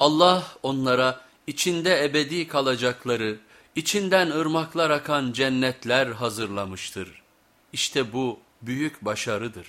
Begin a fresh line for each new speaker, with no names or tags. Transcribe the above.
Allah onlara içinde ebedi kalacakları, içinden ırmaklar akan cennetler hazırlamıştır. İşte bu büyük başarıdır.